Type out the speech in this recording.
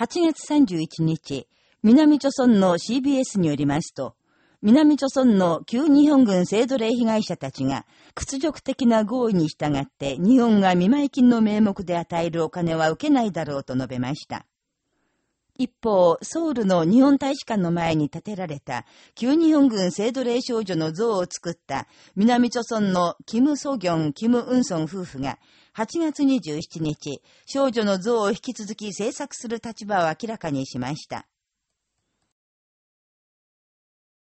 8月31日、南朝村の CBS によりますと、南朝村の旧日本軍性奴隷被害者たちが、屈辱的な合意に従って日本が見舞い金の名目で与えるお金は受けないだろうと述べました。一方、ソウルの日本大使館の前に建てられた、旧日本軍性奴隷少女の像を作った南朝村のキム・ソギョン、キム・ウンソン夫婦が、8月27日、少女の像を引き続き制作する立場を明らかにしました。